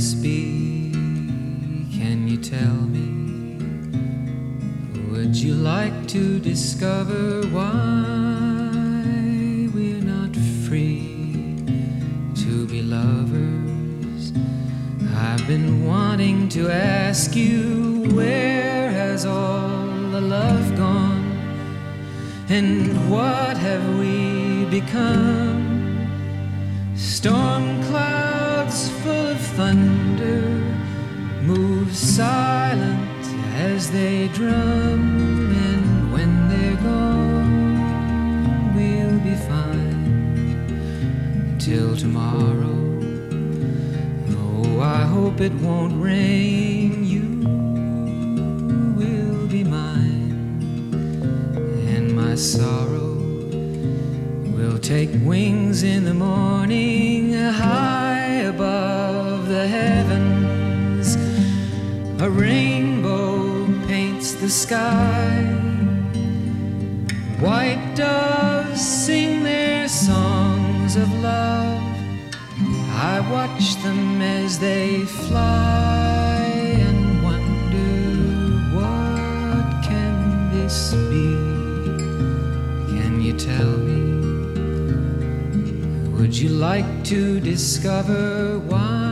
this be? Can you tell me? Would you like to discover why we're not free to be lovers? I've been wanting to ask you where has all the love gone? And what have we become? Storm clouds full of thunder move silent as they drum, and when they're gone, we'll be fine till tomorrow. Oh, I hope it won't rain. You will be mine, and my sorrow will take wings in the morning A rainbow paints the sky. White doves sing their songs of love. I watch them as they fly and wonder what can this be? Can you tell me? Would you like to discover why?